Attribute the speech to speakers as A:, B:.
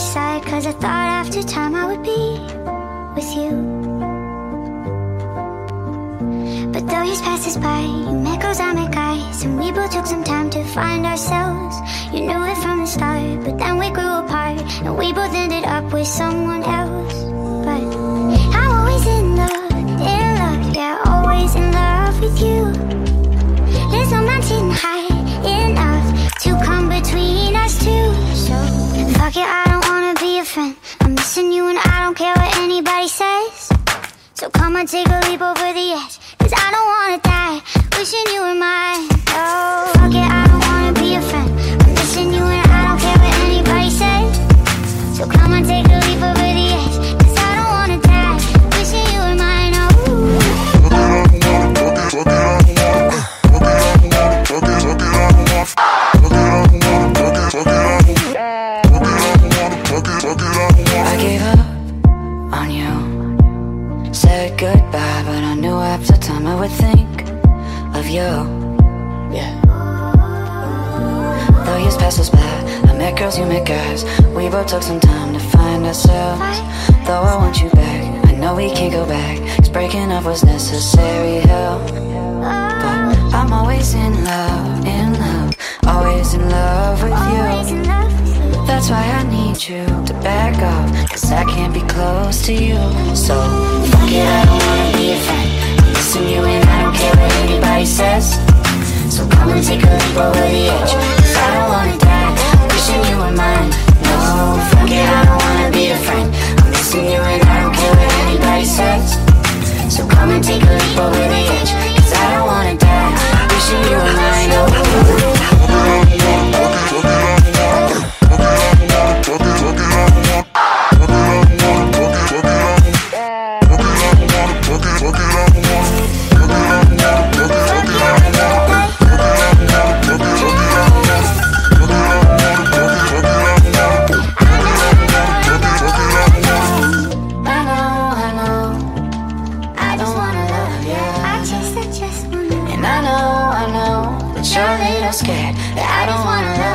A: Cause I thought after time I would be with you. But though years pass us by, you met girls, I met guys, and we both took some time to find ourselves. You knew it from the start, but then we grew apart, and we both ended up with someone else. Don't care what anybody says. So come on, take a leap over the edge. Cause I don't wanna die, wishing you were mine.
B: Goodbye, but I knew after time I would think of you. Yeah. Though years pass us by, I met girls, you met guys. We both took some time to find ourselves. Though I want you back, I know we can't go back. Cause breaking up was necessary, hell.
A: But
B: I'm always in love, in love, always in love with you.
A: in love with you.
B: That's why I need you to. Cause I can't be close to you. So fuck it, I don't wanna be a friend. I'm missing you and I don't care what anybody says. So come and take a leap over the edge. Cause I don't wanna die Wishing you were mine. No, fuck it, I don't wanna be a friend. I'm missing you and I don't care what anybody says. So come and take a leap over the edge. you're a little scared. I don't wanna lie.